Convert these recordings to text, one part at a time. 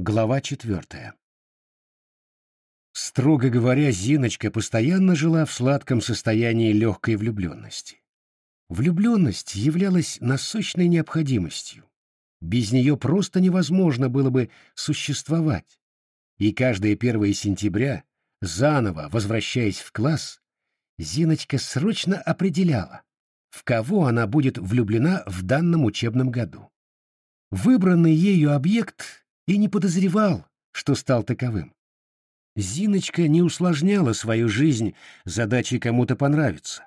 Глава четвертая. Строго говоря, Зиночка постоянно жила в сладком состоянии легкой влюбленности. Влюбленность являлась насущной необходимостью. Без нее просто невозможно было бы существовать. И каждое 1 сентября, заново возвращаясь в класс, Зиночка срочно определяла, в кого она будет влюблена в данном учебном году. Выбранный ею объект и не подозревал, что стал таковым. Зиночка не усложняла свою жизнь задачей кому-то понравиться.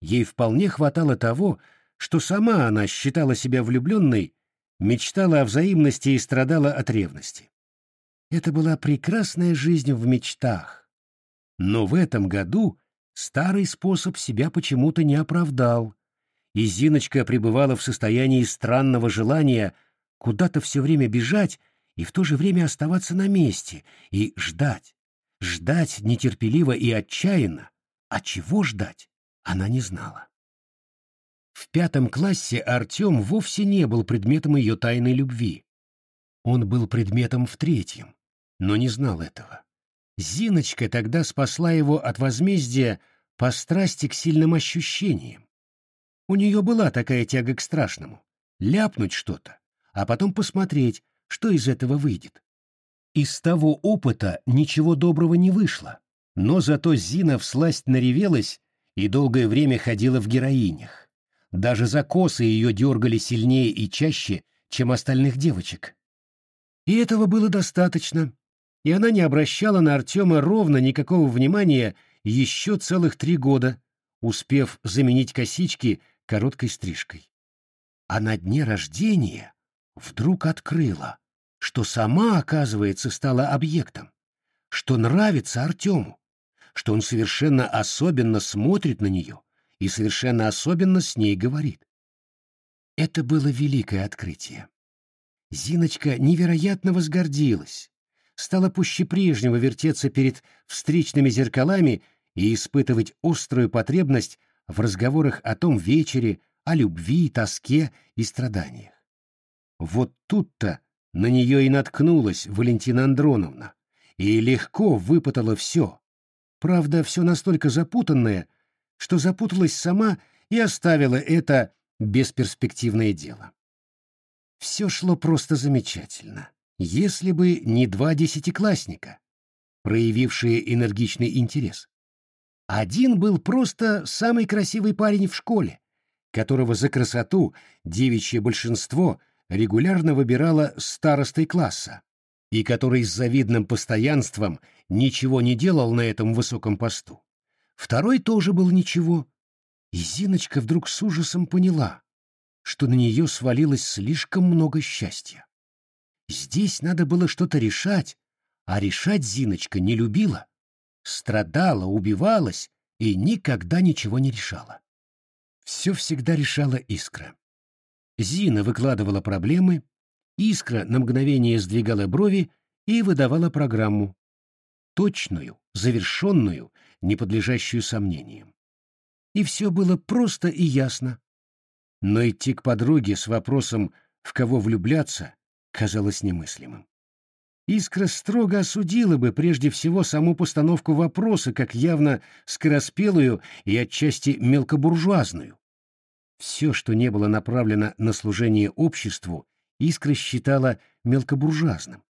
Ей вполне хватало того, что сама она считала себя влюбленной, мечтала о взаимности и страдала от ревности. Это была прекрасная жизнь в мечтах. Но в этом году старый способ себя почему-то не оправдал, и Зиночка пребывала в состоянии странного желания куда-то все время бежать и в то же время оставаться на месте и ждать. Ждать нетерпеливо и отчаянно, а чего ждать, она не знала. В пятом классе Артем вовсе не был предметом ее тайной любви. Он был предметом в третьем, но не знал этого. Зиночка тогда спасла его от возмездия по страсти к сильным ощущениям. У нее была такая тяга к страшному — ляпнуть что-то, а потом посмотреть, что из этого выйдет. Из того опыта ничего доброго не вышло, но зато Зина всласть наревелась и долгое время ходила в героинях. Даже за косы ее дергали сильнее и чаще, чем остальных девочек. И этого было достаточно, и она не обращала на Артема ровно никакого внимания еще целых три года, успев заменить косички короткой стрижкой. А на дне рождения вдруг открыла, что сама, оказывается, стала объектом, что нравится Артему, что он совершенно особенно смотрит на нее и совершенно особенно с ней говорит. Это было великое открытие. Зиночка невероятно возгордилась, стала пуще прежнего вертеться перед встречными зеркалами и испытывать острую потребность в разговорах о том вечере, о любви, тоске и страданиях. Вот тут-то на нее и наткнулась Валентина Андроновна, и легко выпытала все. Правда, все настолько запутанное, что запуталась сама и оставила это бесперспективное дело. Все шло просто замечательно, если бы не два десятиклассника, проявившие энергичный интерес. Один был просто самый красивый парень в школе, которого за красоту девичье большинство регулярно выбирало старостой класса, и который с завидным постоянством ничего не делал на этом высоком посту. Второй тоже был ничего. И Зиночка вдруг с ужасом поняла, что на нее свалилось слишком много счастья. Здесь надо было что-то решать, а решать Зиночка не любила страдала, убивалась и никогда ничего не решала. Все всегда решала Искра. Зина выкладывала проблемы, Искра на мгновение сдвигала брови и выдавала программу. Точную, завершенную, не подлежащую сомнениям. И все было просто и ясно. Но идти к подруге с вопросом, в кого влюбляться, казалось немыслимым. Искра строго осудила бы прежде всего саму постановку вопроса как явно скороспелую и отчасти мелкобуржуазную. Все, что не было направлено на служение обществу, Искра считала мелкобуржуазным.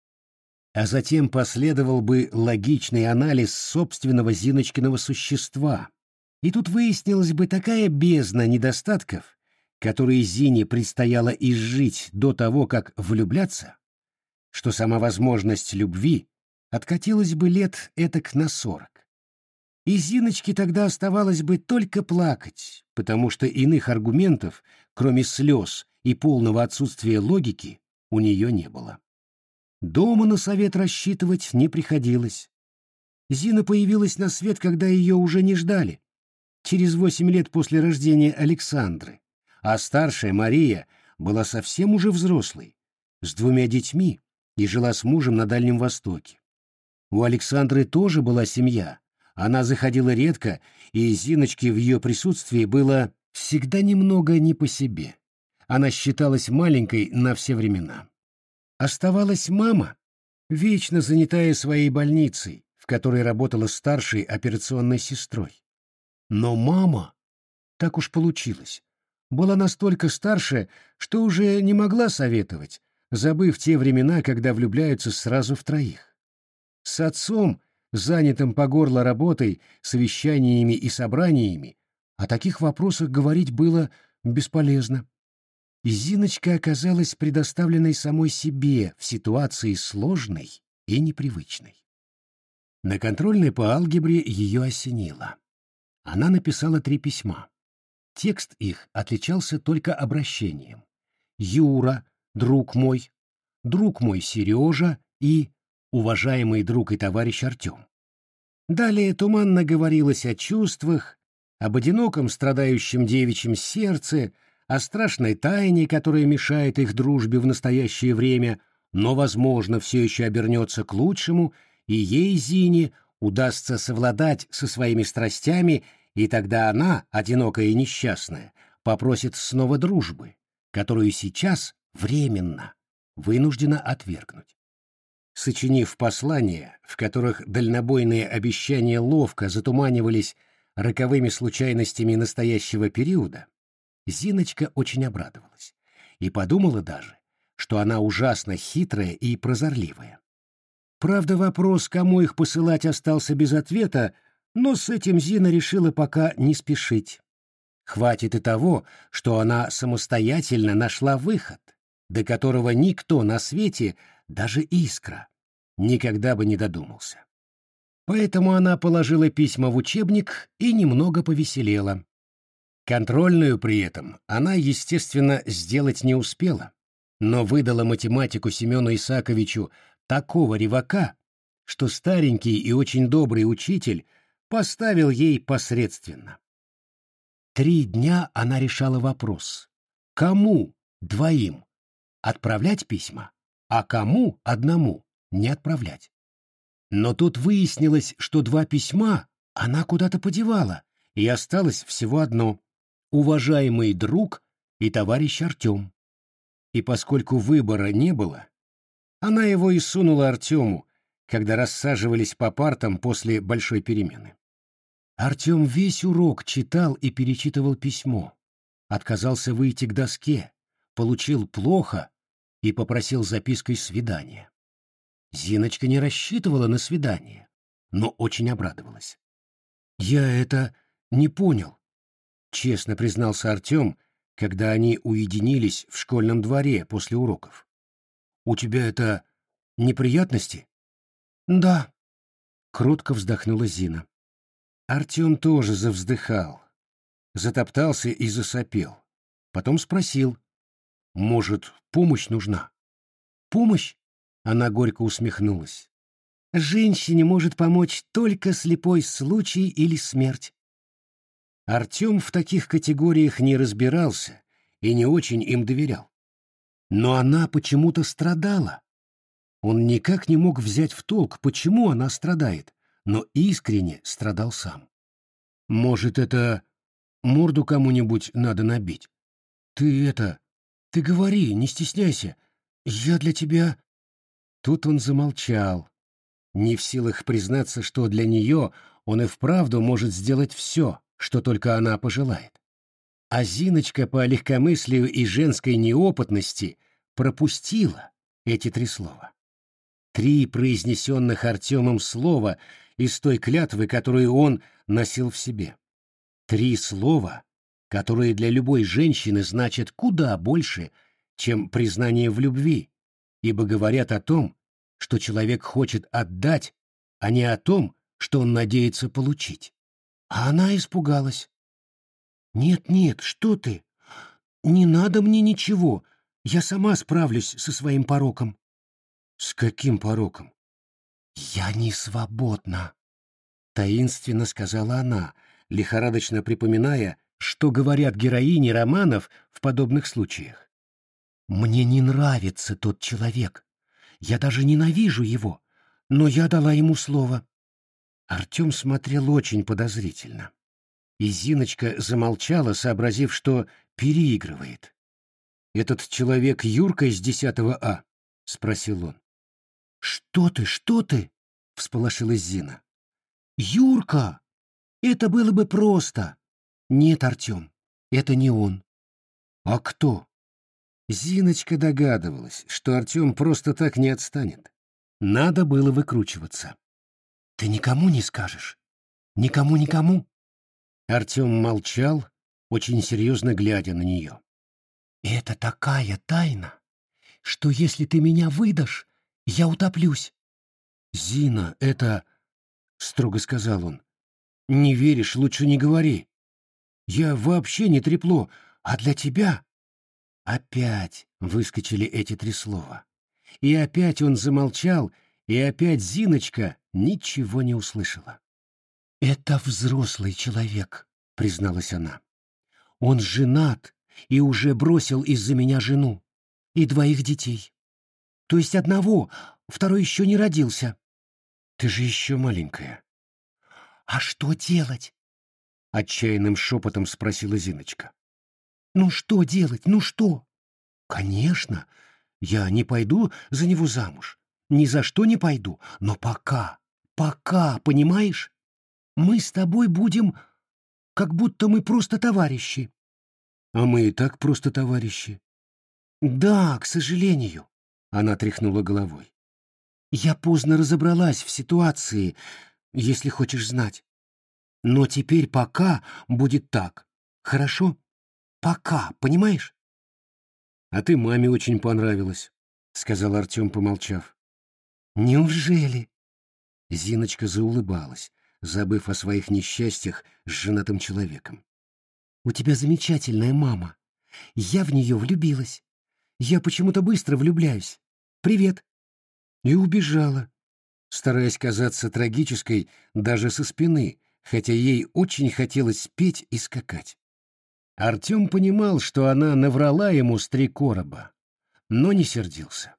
А затем последовал бы логичный анализ собственного Зиночкиного существа. И тут выяснилась бы такая бездна недостатков, которые Зине предстояло изжить до того, как влюбляться, что сама возможность любви откатилась бы лет этак на сорок. И Зиночке тогда оставалось бы только плакать, потому что иных аргументов, кроме слез и полного отсутствия логики, у нее не было. Дома на совет рассчитывать не приходилось. Зина появилась на свет, когда ее уже не ждали, через восемь лет после рождения Александры, а старшая Мария была совсем уже взрослой, с двумя детьми, и жила с мужем на Дальнем Востоке. У Александры тоже была семья. Она заходила редко, и Зиночке в ее присутствии было всегда немного не по себе. Она считалась маленькой на все времена. Оставалась мама, вечно занятая своей больницей, в которой работала старшей операционной сестрой. Но мама, так уж получилось, была настолько старше, что уже не могла советовать, забыв те времена, когда влюбляются сразу в троих. С отцом, занятым по горло работой, совещаниями и собраниями, о таких вопросах говорить было бесполезно. И Зиночка оказалась предоставленной самой себе в ситуации сложной и непривычной. На контрольной по алгебре ее осенило. Она написала три письма. Текст их отличался только обращением. «Юра, друг мой», «Друг мой Сережа» и «Уважаемый друг и товарищ Артем». Далее туманно говорилось о чувствах, об одиноком страдающем девичьем сердце, о страшной тайне, которая мешает их дружбе в настоящее время, но, возможно, все еще обернется к лучшему, и ей, Зине, удастся совладать со своими страстями, и тогда она, одинокая и несчастная, попросит снова дружбы, которую сейчас, временно, вынуждена отвергнуть. Сочинив послания, в которых дальнобойные обещания ловко затуманивались роковыми случайностями настоящего периода, Зиночка очень обрадовалась и подумала даже, что она ужасно хитрая и прозорливая. Правда, вопрос, кому их посылать, остался без ответа, но с этим Зина решила пока не спешить. Хватит и того, что она самостоятельно нашла выход, до которого никто на свете, даже искра, никогда бы не додумался. Поэтому она положила письма в учебник и немного повеселела. Контрольную при этом она, естественно, сделать не успела, но выдала математику Семену Исаковичу такого ревака, что старенький и очень добрый учитель поставил ей посредственно. Три дня она решала вопрос, кому, двоим, отправлять письма, а кому, одному, не отправлять. Но тут выяснилось, что два письма она куда-то подевала, и осталось всего одно — уважаемый друг и товарищ Артем. И поскольку выбора не было, она его и сунула Артему, когда рассаживались по партам после большой перемены. Артем весь урок читал и перечитывал письмо, отказался выйти к доске, получил плохо и попросил запиской свидания. Зиночка не рассчитывала на свидание, но очень обрадовалась. «Я это не понял», — честно признался Артем, когда они уединились в школьном дворе после уроков. «У тебя это неприятности?» «Да», — кротко вздохнула Зина. Артем тоже завздыхал, затоптался и засопел. Потом спросил, «Может, помощь нужна?» «Помощь?» Она горько усмехнулась. Женщине может помочь только слепой случай или смерть. Артем в таких категориях не разбирался и не очень им доверял. Но она почему-то страдала. Он никак не мог взять в толк, почему она страдает, но искренне страдал сам. Может, это морду кому-нибудь надо набить? Ты это... Ты говори, не стесняйся. Я для тебя... Тут он замолчал, не в силах признаться, что для нее он и вправду может сделать все, что только она пожелает. А Зиночка по легкомыслию и женской неопытности пропустила эти три слова. Три произнесенных Артемом слова из той клятвы, которую он носил в себе. Три слова, которые для любой женщины значат куда больше, чем признание в любви, ибо говорят о том, что человек хочет отдать, а не о том, что он надеется получить. А она испугалась. «Нет-нет, что ты? Не надо мне ничего. Я сама справлюсь со своим пороком». «С каким пороком?» «Я не свободна», — таинственно сказала она, лихорадочно припоминая, что говорят героини романов в подобных случаях. Мне не нравится тот человек. Я даже ненавижу его. Но я дала ему слово. Артем смотрел очень подозрительно. И Зиночка замолчала, сообразив, что переигрывает. «Этот человек Юрка из 10 А?» — спросил он. «Что ты, что ты?» — всполошилась Зина. «Юрка! Это было бы просто!» «Нет, Артем, это не он». «А кто?» Зиночка догадывалась, что Артем просто так не отстанет. Надо было выкручиваться. «Ты никому не скажешь? Никому-никому?» Артем молчал, очень серьезно глядя на нее. «Это такая тайна, что если ты меня выдашь, я утоплюсь». «Зина, это...» — строго сказал он. «Не веришь, лучше не говори. Я вообще не трепло, а для тебя...» Опять выскочили эти три слова. И опять он замолчал, и опять Зиночка ничего не услышала. «Это взрослый человек», — призналась она. «Он женат и уже бросил из-за меня жену и двоих детей. То есть одного, второй еще не родился. Ты же еще маленькая». «А что делать?» — отчаянным шепотом спросила Зиночка. «Ну что делать? Ну что?» «Конечно, я не пойду за него замуж. Ни за что не пойду. Но пока, пока, понимаешь? Мы с тобой будем, как будто мы просто товарищи». «А мы и так просто товарищи». «Да, к сожалению», — она тряхнула головой. «Я поздно разобралась в ситуации, если хочешь знать. Но теперь пока будет так. Хорошо? Пока, понимаешь?» «А ты маме очень понравилась», — сказал Артем, помолчав. «Неужели?» Зиночка заулыбалась, забыв о своих несчастьях с женатым человеком. «У тебя замечательная мама. Я в нее влюбилась. Я почему-то быстро влюбляюсь. Привет!» И убежала, стараясь казаться трагической даже со спины, хотя ей очень хотелось петь и скакать. Артем понимал, что она наврала ему с три короба, но не сердился.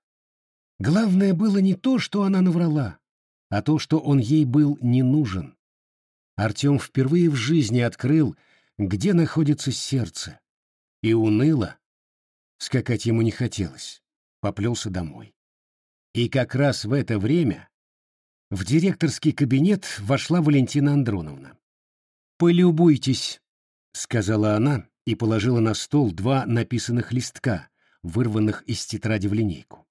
Главное было не то, что она наврала, а то, что он ей был не нужен. Артем впервые в жизни открыл, где находится сердце, и уныло, скакать ему не хотелось, поплелся домой. И как раз в это время в директорский кабинет вошла Валентина Андроновна. «Полюбуйтесь», — сказала она и положила на стол два написанных листка, вырванных из тетради в линейку.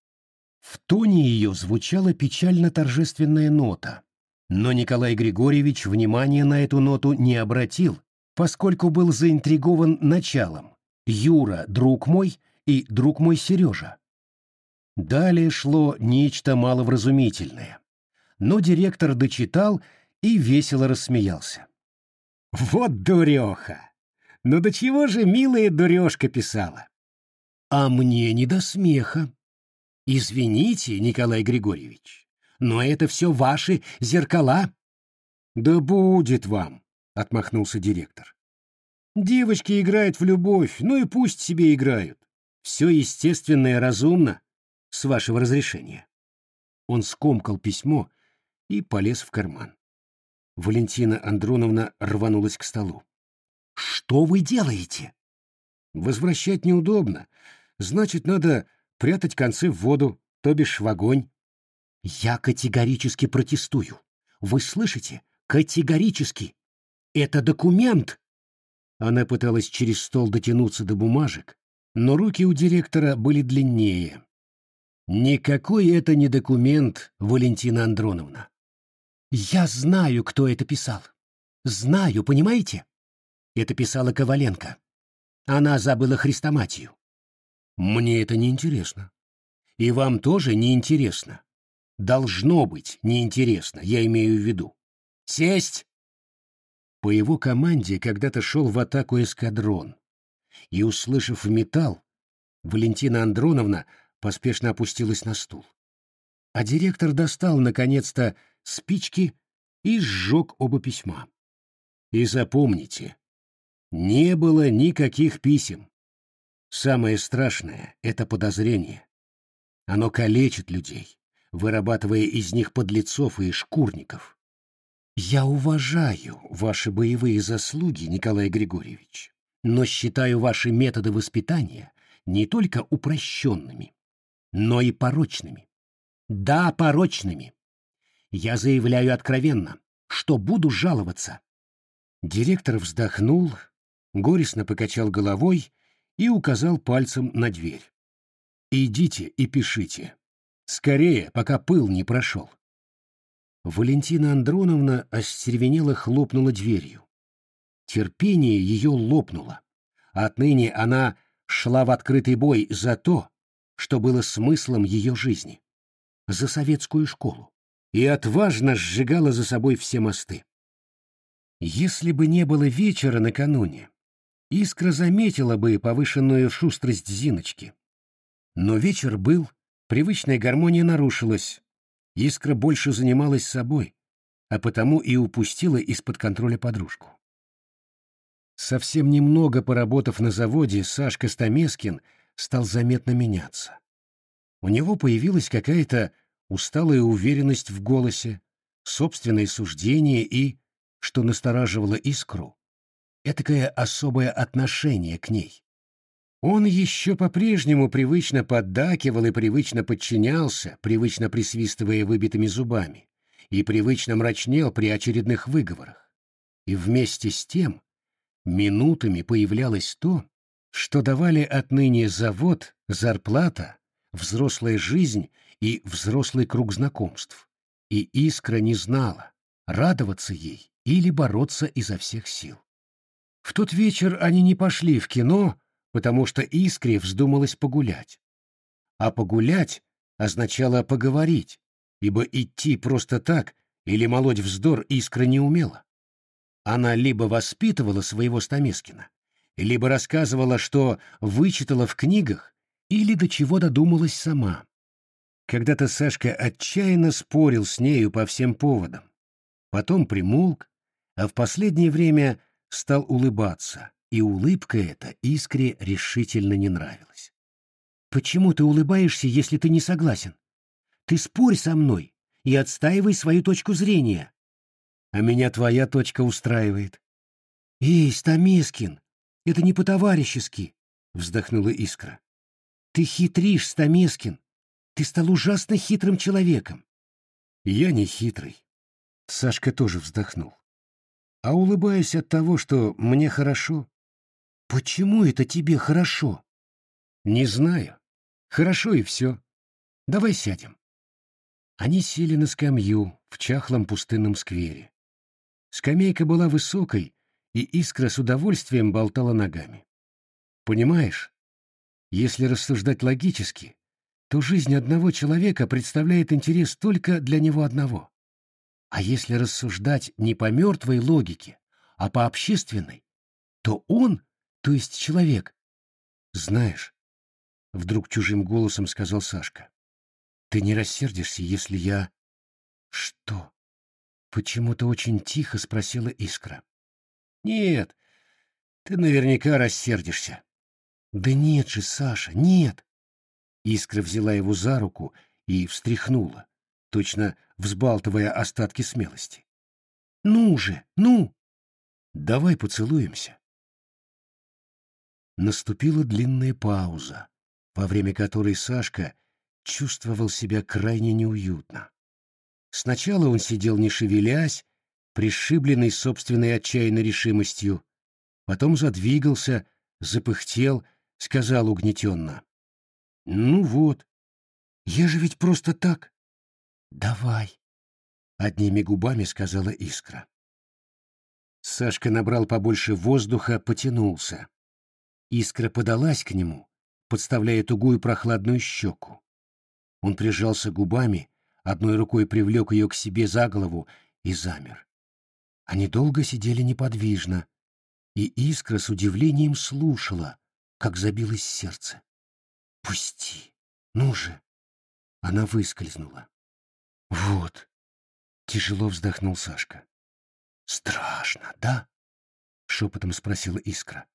В тоне ее звучала печально-торжественная нота, но Николай Григорьевич внимания на эту ноту не обратил, поскольку был заинтригован началом «Юра, друг мой» и «Друг мой Сережа». Далее шло нечто маловразумительное но директор дочитал и весело рассмеялся. «Вот дуреха! Ну до чего же милая дурежка писала?» «А мне не до смеха. Извините, Николай Григорьевич, но это все ваши зеркала». «Да будет вам», — отмахнулся директор. «Девочки играют в любовь, ну и пусть себе играют. Все естественно и разумно, с вашего разрешения». Он скомкал письмо и полез в карман. Валентина Андроновна рванулась к столу. «Что вы делаете?» «Возвращать неудобно. Значит, надо прятать концы в воду, то бишь в огонь». «Я категорически протестую. Вы слышите? Категорически. Это документ!» Она пыталась через стол дотянуться до бумажек, но руки у директора были длиннее. «Никакой это не документ, Валентина Андроновна. Я знаю, кто это писал. Знаю, понимаете? Это писала Коваленко. Она забыла Христоматию. Мне это не интересно. И вам тоже не интересно. Должно быть неинтересно, я имею в виду. Сесть! По его команде когда-то шел в атаку эскадрон. И, услышав металл, Валентина Андроновна поспешно опустилась на стул. А директор достал, наконец-то, спички и сжег оба письма. И запомните, не было никаких писем. Самое страшное — это подозрение. Оно калечит людей, вырабатывая из них подлецов и шкурников. Я уважаю ваши боевые заслуги, Николай Григорьевич, но считаю ваши методы воспитания не только упрощенными, но и порочными. Да, порочными. Я заявляю откровенно, что буду жаловаться. Директор вздохнул, горестно покачал головой и указал пальцем на дверь. «Идите и пишите. Скорее, пока пыл не прошел». Валентина Андроновна остервенело хлопнула дверью. Терпение ее лопнуло. Отныне она шла в открытый бой за то, что было смыслом ее жизни, за советскую школу, и отважно сжигала за собой все мосты. Если бы не было вечера накануне, Искра заметила бы повышенную шустрость Зиночки. Но вечер был, привычная гармония нарушилась, Искра больше занималась собой, а потому и упустила из-под контроля подружку. Совсем немного поработав на заводе, Сашка Стамескин стал заметно меняться. У него появилась какая-то усталая уверенность в голосе, собственное суждение и, что настораживало искру, этакое особое отношение к ней. Он еще по-прежнему привычно поддакивал и привычно подчинялся, привычно присвистывая выбитыми зубами, и привычно мрачнел при очередных выговорах. И вместе с тем минутами появлялось то, что давали отныне завод, зарплата, взрослая жизнь и взрослый круг знакомств. И искра не знала, радоваться ей или бороться изо всех сил. В тот вечер они не пошли в кино, потому что Искре вздумалось погулять. А погулять означало поговорить, ибо идти просто так или молоть вздор Искра не умела. Она либо воспитывала своего Стамескина, либо рассказывала, что вычитала в книгах, или до чего додумалась сама. Когда-то Сашка отчаянно спорил с нею по всем поводам. Потом примолк, а в последнее время стал улыбаться, и улыбка эта Искре решительно не нравилась. «Почему ты улыбаешься, если ты не согласен? Ты спорь со мной и отстаивай свою точку зрения. А меня твоя точка устраивает». «Эй, Стамескин, это не по-товарищески», — вздохнула Искра. «Ты хитришь, Стамескин. Ты стал ужасно хитрым человеком». «Я не хитрый». Сашка тоже вздохнул а улыбаюсь от того, что мне хорошо. Почему это тебе хорошо? Не знаю. Хорошо и все. Давай сядем. Они сели на скамью в чахлом пустынном сквере. Скамейка была высокой, и искра с удовольствием болтала ногами. Понимаешь, если рассуждать логически, то жизнь одного человека представляет интерес только для него одного. А если рассуждать не по мертвой логике, а по общественной, то он, то есть человек, знаешь, — вдруг чужим голосом сказал Сашка, — ты не рассердишься, если я... Что? Почему-то очень тихо спросила Искра. Нет, ты наверняка рассердишься. Да нет же, Саша, нет. Искра взяла его за руку и встряхнула, точно взбалтывая остатки смелости. «Ну же, ну! Давай поцелуемся!» Наступила длинная пауза, во время которой Сашка чувствовал себя крайне неуютно. Сначала он сидел не шевелясь, пришибленный собственной отчаянной решимостью, потом задвигался, запыхтел, сказал угнетенно. «Ну вот, я же ведь просто так...» «Давай», — одними губами сказала Искра. Сашка набрал побольше воздуха, потянулся. Искра подалась к нему, подставляя тугую прохладную щеку. Он прижался губами, одной рукой привлек ее к себе за голову и замер. Они долго сидели неподвижно, и Искра с удивлением слушала, как забилось сердце. «Пусти! Ну же!» Она выскользнула. Вот. Тяжело вздохнул Сашка. Страшно, да? Шепотом спросила Искра.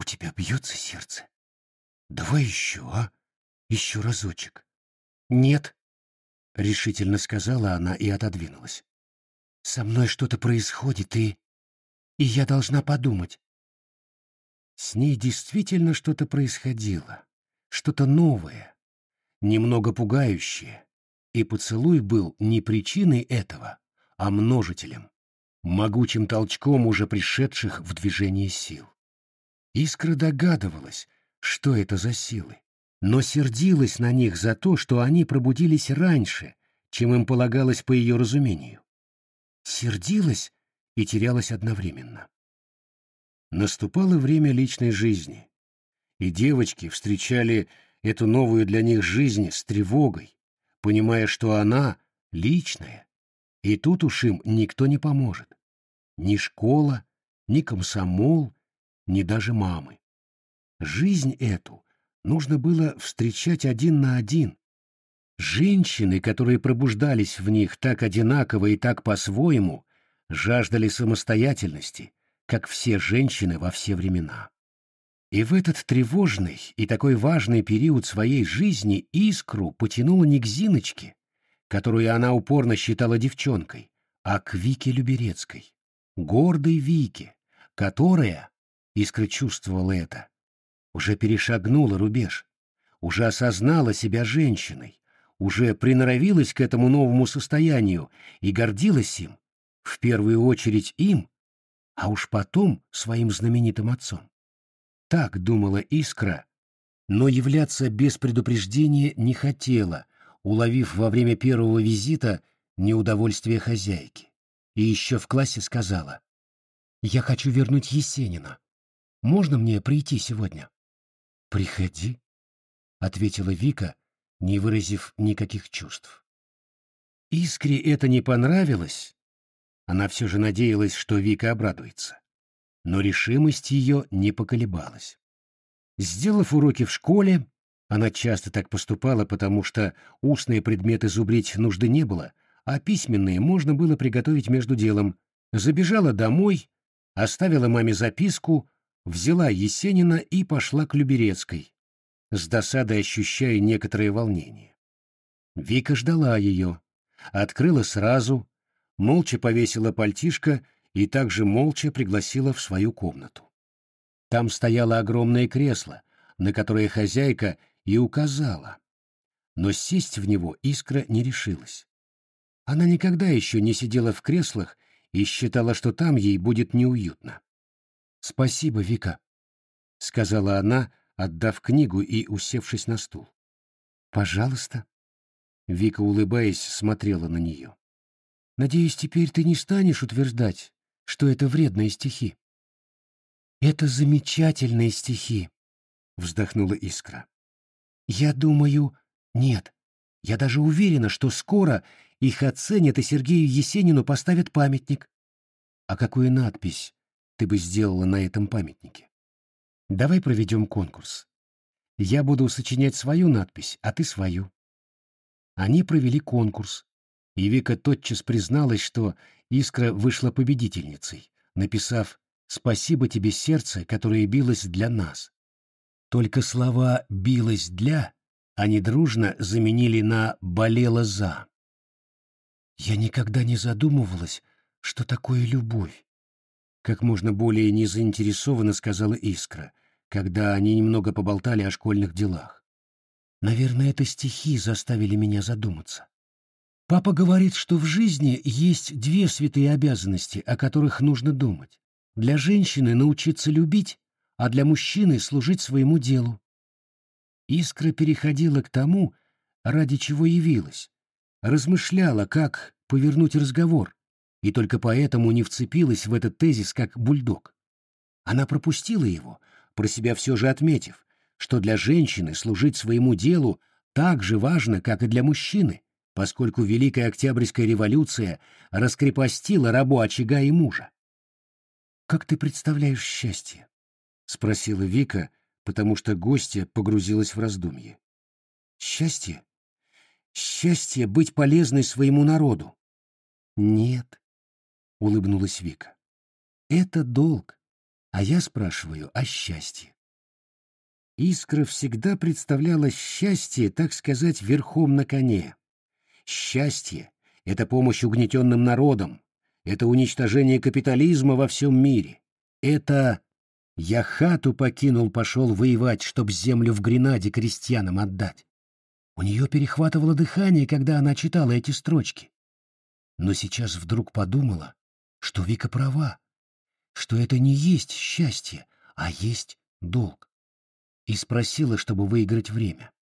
У тебя бьется сердце? Давай еще, а? Еще разочек. Нет, решительно сказала она и отодвинулась. Со мной что-то происходит, и... И я должна подумать. С ней действительно что-то происходило, что-то новое, немного пугающее, И поцелуй был не причиной этого, а множителем, могучим толчком уже пришедших в движение сил. Искра догадывалась, что это за силы, но сердилась на них за то, что они пробудились раньше, чем им полагалось по ее разумению. Сердилась и терялась одновременно. Наступало время личной жизни, и девочки встречали эту новую для них жизнь с тревогой, понимая, что она личная, и тут уж им никто не поможет. Ни школа, ни комсомол, ни даже мамы. Жизнь эту нужно было встречать один на один. Женщины, которые пробуждались в них так одинаково и так по-своему, жаждали самостоятельности, как все женщины во все времена. И в этот тревожный и такой важный период своей жизни искру потянула не к Зиночке, которую она упорно считала девчонкой, а к Вике Люберецкой, гордой Вике, которая, искра чувствовала это, уже перешагнула рубеж, уже осознала себя женщиной, уже приноровилась к этому новому состоянию и гордилась им, в первую очередь им, а уж потом своим знаменитым отцом. Так думала Искра, но являться без предупреждения не хотела, уловив во время первого визита неудовольствие хозяйки. И еще в классе сказала, «Я хочу вернуть Есенина. Можно мне прийти сегодня?» «Приходи», — ответила Вика, не выразив никаких чувств. Искре это не понравилось. Она все же надеялась, что Вика обрадуется. Но решимость ее не поколебалась. Сделав уроки в школе, она часто так поступала, потому что устные предметы зубрить нужды не было, а письменные можно было приготовить между делом. Забежала домой, оставила маме записку, взяла Есенина и пошла к Люберецкой, с досадой ощущая некоторое волнение. Вика ждала ее, открыла сразу, молча повесила пальтишко и также молча пригласила в свою комнату. Там стояло огромное кресло, на которое хозяйка и указала, но сесть в него искра не решилась. Она никогда еще не сидела в креслах и считала, что там ей будет неуютно. «Спасибо, Вика», — сказала она, отдав книгу и усевшись на стул. «Пожалуйста». Вика, улыбаясь, смотрела на нее. «Надеюсь, теперь ты не станешь утверждать, что это вредные стихи». «Это замечательные стихи», — вздохнула Искра. «Я думаю, нет. Я даже уверена, что скоро их оценят и Сергею Есенину поставят памятник. А какую надпись ты бы сделала на этом памятнике. Давай проведем конкурс. Я буду сочинять свою надпись, а ты свою. Они провели конкурс, и Вика тотчас призналась, что Искра вышла победительницей, написав «Спасибо тебе, сердце, которое билось для нас». Только слова «билось для» они дружно заменили на «болело за». Я никогда не задумывалась, что такое любовь как можно более незаинтересованно сказала Искра, когда они немного поболтали о школьных делах. Наверное, это стихи заставили меня задуматься. Папа говорит, что в жизни есть две святые обязанности, о которых нужно думать. Для женщины научиться любить, а для мужчины служить своему делу. Искра переходила к тому, ради чего явилась, размышляла, как повернуть разговор, и только поэтому не вцепилась в этот тезис как бульдог. Она пропустила его, про себя все же отметив, что для женщины служить своему делу так же важно, как и для мужчины, поскольку Великая Октябрьская революция раскрепостила рабу очага и мужа. «Как ты представляешь счастье?» — спросила Вика, потому что гостья погрузилась в раздумье. «Счастье? Счастье быть полезной своему народу?» «Нет, — улыбнулась Вика. «Это долг, а я спрашиваю о счастье». Искра всегда представляла счастье, так сказать, верхом на коне. Счастье — это помощь угнетенным народам, это уничтожение капитализма во всем мире, это «я хату покинул, пошел воевать, чтоб землю в Гренаде крестьянам отдать». У нее перехватывало дыхание, когда она читала эти строчки. Но сейчас вдруг подумала, что Вика права, что это не есть счастье, а есть долг. И спросила, чтобы выиграть время.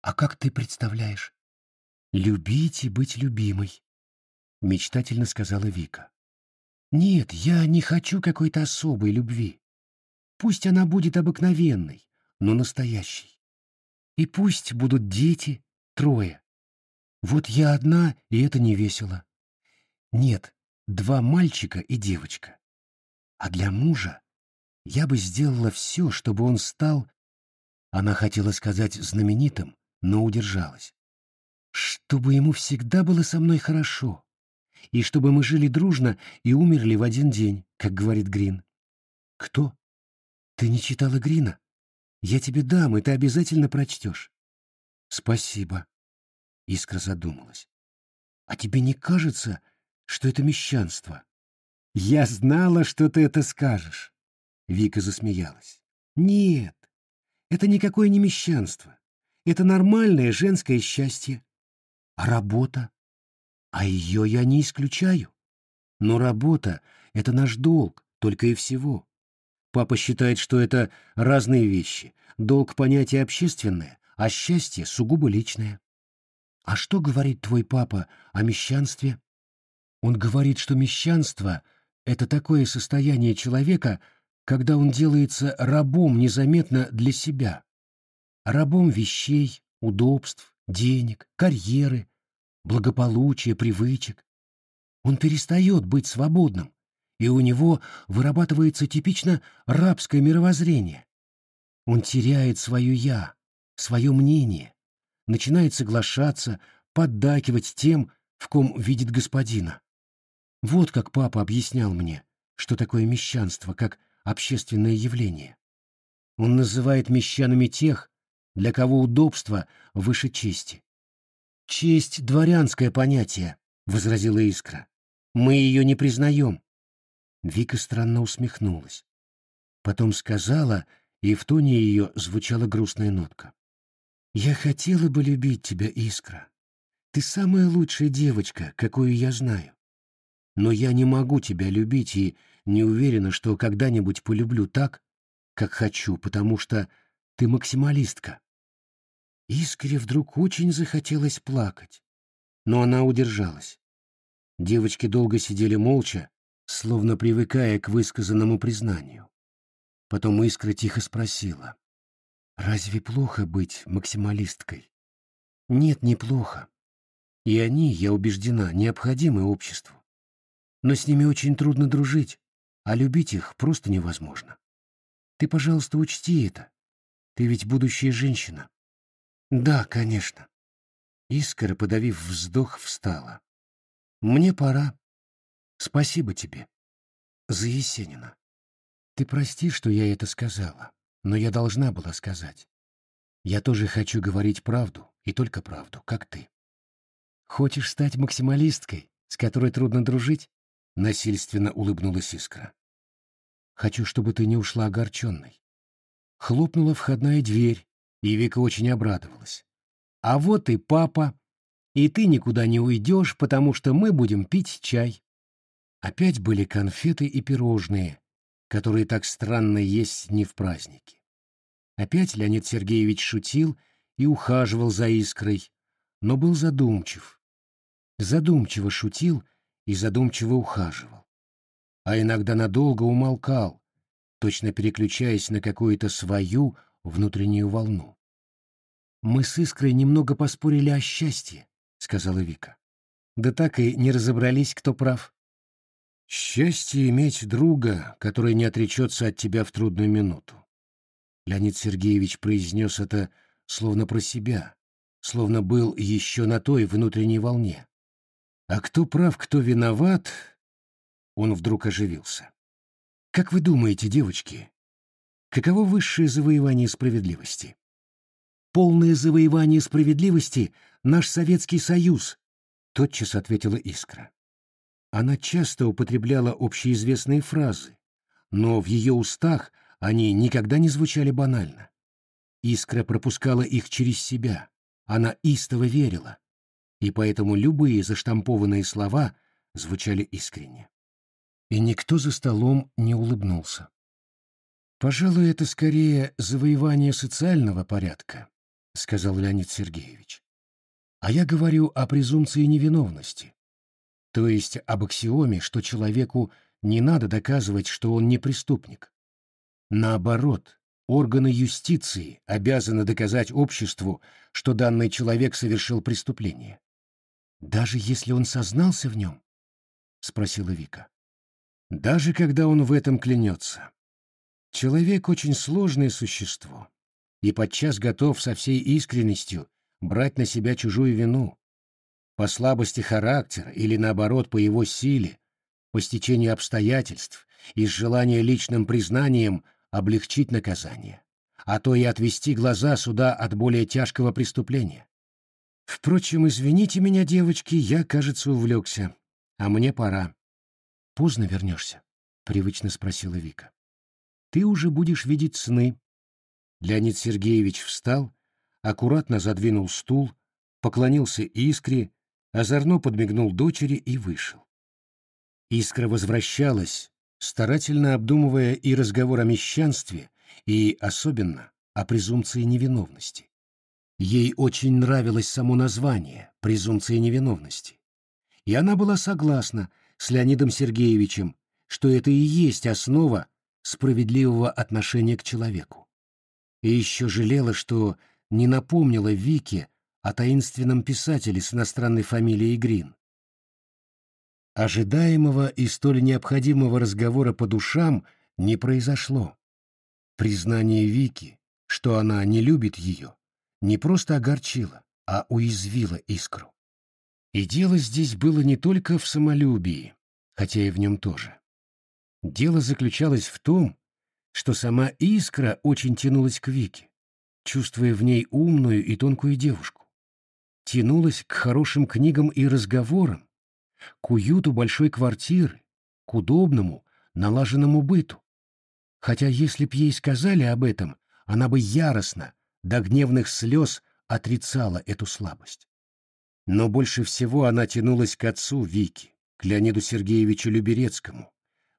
«А как ты представляешь?» «Любить и быть любимой», — мечтательно сказала Вика. «Нет, я не хочу какой-то особой любви. Пусть она будет обыкновенной, но настоящей. И пусть будут дети, трое. Вот я одна, и это не весело. Нет, два мальчика и девочка. А для мужа я бы сделала все, чтобы он стал... Она хотела сказать знаменитым, но удержалась. Чтобы ему всегда было со мной хорошо. И чтобы мы жили дружно и умерли в один день, как говорит Грин. Кто? Ты не читала Грина? Я тебе дам, и ты обязательно прочтешь. Спасибо. Искра задумалась. А тебе не кажется, что это мещанство? Я знала, что ты это скажешь. Вика засмеялась. Нет, это никакое не мещанство. Это нормальное женское счастье. А работа? А ее я не исключаю. Но работа — это наш долг, только и всего. Папа считает, что это разные вещи. Долг — понятие общественное, а счастье — сугубо личное. А что говорит твой папа о мещанстве? Он говорит, что мещанство — это такое состояние человека, когда он делается рабом незаметно для себя. Рабом вещей, удобств, денег, карьеры, благополучия, привычек. Он перестает быть свободным, и у него вырабатывается типично рабское мировоззрение. Он теряет свое «я», свое мнение, начинает соглашаться, поддакивать тем, в ком видит господина. Вот как папа объяснял мне, что такое мещанство, как общественное явление. Он называет мещанами тех, для кого удобство выше чести. «Честь — дворянское понятие», — возразила Искра. «Мы ее не признаем. Вика странно усмехнулась. Потом сказала, и в тоне ее звучала грустная нотка. «Я хотела бы любить тебя, Искра. Ты самая лучшая девочка, какую я знаю. Но я не могу тебя любить и не уверена, что когда-нибудь полюблю так, как хочу, потому что ты максималистка». Искре вдруг очень захотелось плакать, но она удержалась. Девочки долго сидели молча, словно привыкая к высказанному признанию. Потом Искра тихо спросила. «Разве плохо быть максималисткой?» «Нет, неплохо. И они, я убеждена, необходимы обществу. Но с ними очень трудно дружить, а любить их просто невозможно. Ты, пожалуйста, учти это. Ты ведь будущая женщина». «Да, конечно». Искра, подавив вздох, встала. «Мне пора. Спасибо тебе. За Есенина. Ты прости, что я это сказала, но я должна была сказать. Я тоже хочу говорить правду, и только правду, как ты. Хочешь стать максималисткой, с которой трудно дружить? Насильственно улыбнулась Искра. Хочу, чтобы ты не ушла огорченной. Хлопнула входная дверь, и Вика очень обрадовалась. А вот и папа. И ты никуда не уйдешь, потому что мы будем пить чай. Опять были конфеты и пирожные, которые так странно есть не в празднике. Опять Леонид Сергеевич шутил и ухаживал за искрой, но был задумчив. Задумчиво шутил и задумчиво ухаживал. А иногда надолго умолкал, точно переключаясь на какую-то свою внутреннюю волну. «Мы с Искрой немного поспорили о счастье», — сказала Вика. «Да так и не разобрались, кто прав». Счастье иметь друга, который не отречется от тебя в трудную минуту. Леонид Сергеевич произнес это словно про себя, словно был еще на той внутренней волне. А кто прав, кто виноват, он вдруг оживился. Как вы думаете, девочки, каково высшее завоевание справедливости? Полное завоевание справедливости — наш Советский Союз, тотчас ответила Искра. Она часто употребляла общеизвестные фразы, но в ее устах они никогда не звучали банально. Искра пропускала их через себя, она истово верила, и поэтому любые заштампованные слова звучали искренне. И никто за столом не улыбнулся. «Пожалуй, это скорее завоевание социального порядка», — сказал Леонид Сергеевич. «А я говорю о презумпции невиновности, то есть об аксиоме, что человеку не надо доказывать, что он не преступник. Наоборот, органы юстиции обязаны доказать обществу, что данный человек совершил преступление. «Даже если он сознался в нем?» — спросила Вика. «Даже когда он в этом клянется. Человек очень сложное существо и подчас готов со всей искренностью брать на себя чужую вину. По слабости характера или, наоборот, по его силе, по стечению обстоятельств, из желания личным признанием облегчить наказание, а то и отвести глаза суда от более тяжкого преступления. Впрочем, извините меня, девочки, я, кажется, увлекся, а мне пора. Поздно вернешься? — привычно спросила Вика. Ты уже будешь видеть сны. Леонид Сергеевич встал, аккуратно задвинул стул, поклонился Искре, озорно подмигнул дочери и вышел. Искра возвращалась, старательно обдумывая и разговор о мещанстве, и особенно о презумпции невиновности. Ей очень нравилось само название «презумпция невиновности». И она была согласна с Леонидом Сергеевичем, что это и есть основа справедливого отношения к человеку. И еще жалела, что не напомнила Вике о таинственном писателе с иностранной фамилией Грин. Ожидаемого и столь необходимого разговора по душам не произошло. Признание Вики, что она не любит ее, не просто огорчило, а уязвило искру. И дело здесь было не только в самолюбии, хотя и в нем тоже. Дело заключалось в том, что сама искра очень тянулась к Вике, чувствуя в ней умную и тонкую девушку. Тянулась к хорошим книгам и разговорам, к уюту большой квартиры, к удобному, налаженному быту. Хотя если б ей сказали об этом, она бы яростно, до гневных слез, отрицала эту слабость. Но больше всего она тянулась к отцу Вики, к Леониду Сергеевичу Люберецкому,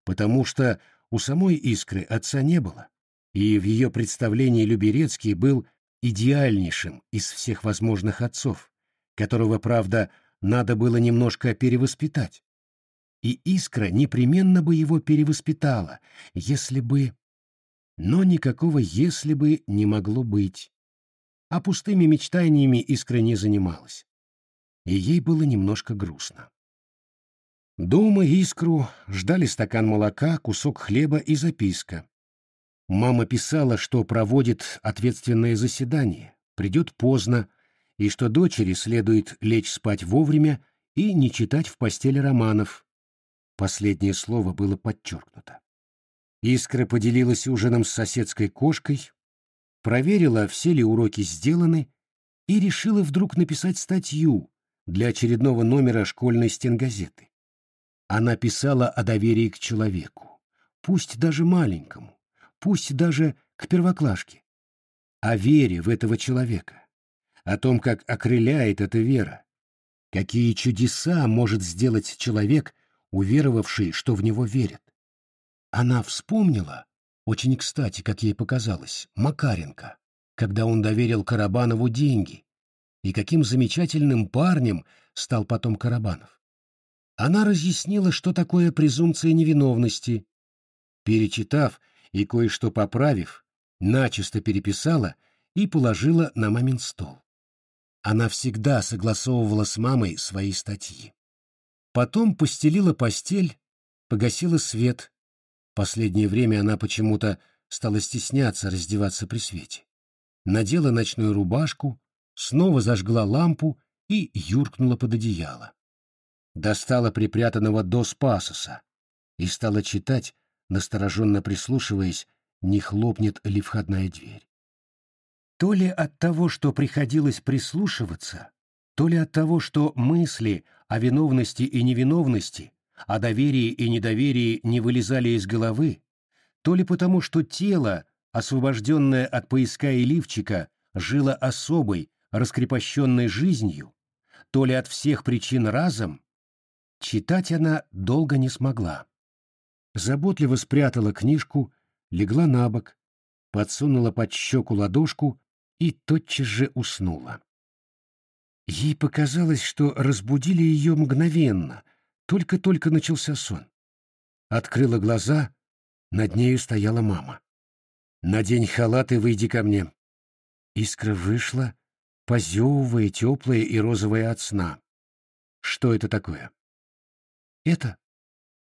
потому что у самой Искры отца не было, и в ее представлении Люберецкий был идеальнейшим из всех возможных отцов, которого, правда, надо было немножко перевоспитать. И Искра непременно бы его перевоспитала, если бы... Но никакого «если бы» не могло быть. А пустыми мечтаниями Искра не занималась. И ей было немножко грустно. Дома Искру ждали стакан молока, кусок хлеба и записка. Мама писала, что проводит ответственное заседание, придет поздно, и что дочери следует лечь спать вовремя и не читать в постели романов. Последнее слово было подчеркнуто. Искра поделилась ужином с соседской кошкой, проверила, все ли уроки сделаны, и решила вдруг написать статью для очередного номера школьной стенгазеты. Она писала о доверии к человеку, пусть даже маленькому, пусть даже к первоклашке, о вере в этого человека, о том, как окрыляет эта вера, какие чудеса может сделать человек, уверовавший, что в него верит. Она вспомнила, очень кстати, как ей показалось, Макаренко, когда он доверил Карабанову деньги, и каким замечательным парнем стал потом Карабанов. Она разъяснила, что такое презумпция невиновности. Перечитав и кое-что поправив, начисто переписала и положила на мамин стол. Она всегда согласовывала с мамой свои статьи. Потом постелила постель, погасила свет. Последнее время она почему-то стала стесняться раздеваться при свете. Надела ночную рубашку, снова зажгла лампу и юркнула под одеяло. Достала припрятанного до спасоса и стала читать, настороженно прислушиваясь, не хлопнет ли входная дверь. То ли от того, что приходилось прислушиваться, то ли от того, что мысли о виновности и невиновности, о доверии и недоверии не вылезали из головы, то ли потому, что тело, освобожденное от пояска и лифчика, жило особой, раскрепощенной жизнью, то ли от всех причин разом, читать она долго не смогла. Заботливо спрятала книжку, легла на бок, подсунула под щеку ладошку и тотчас же уснула. Ей показалось, что разбудили ее мгновенно, только-только начался сон. Открыла глаза, над нею стояла мама. «Надень халат и выйди ко мне». Искра вышла, позевывая, теплая и розовая от сна. Что это такое? Это?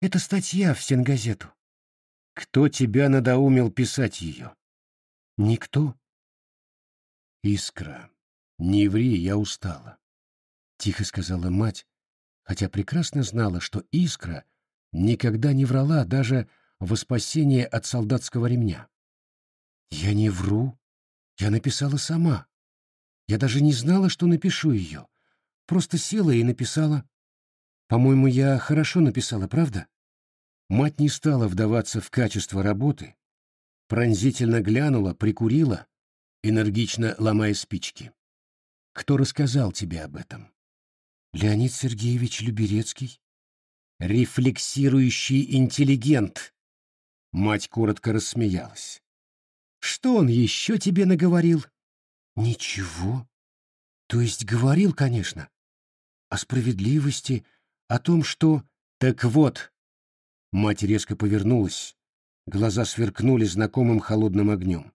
Это статья в стенгазету. Кто тебя надоумил писать ее? Никто. Искра, не ври, я устала. Тихо сказала мать, хотя прекрасно знала, что Искра никогда не врала даже во спасение от солдатского ремня. Я не вру. Я написала сама. Я даже не знала, что напишу ее. Просто села и написала. По-моему, я хорошо написала, правда? Мать не стала вдаваться в качество работы, пронзительно глянула, прикурила, энергично ломая спички. Кто рассказал тебе об этом? Леонид Сергеевич Люберецкий. Рефлексирующий интеллигент. Мать коротко рассмеялась. Что он еще тебе наговорил? Ничего. То есть говорил, конечно. О справедливости, о том, что... Так вот. Мать резко повернулась. Глаза сверкнули знакомым холодным огнем.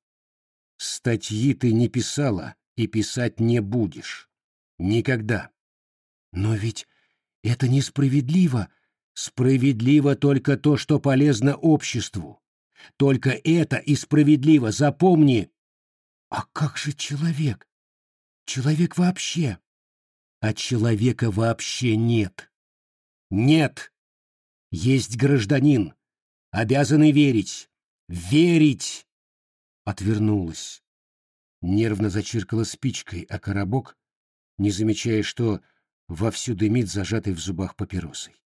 Статьи ты не писала и писать не будешь. Никогда. Но ведь это несправедливо. Справедливо только то, что полезно обществу. Только это и справедливо, запомни. А как же человек? Человек вообще? А человека вообще нет. Нет. Есть гражданин, обязанный верить. Верить! Отвернулась. Нервно зачиркала спичкой о коробок, не замечая, что вовсю дымит зажатой в зубах папиросой.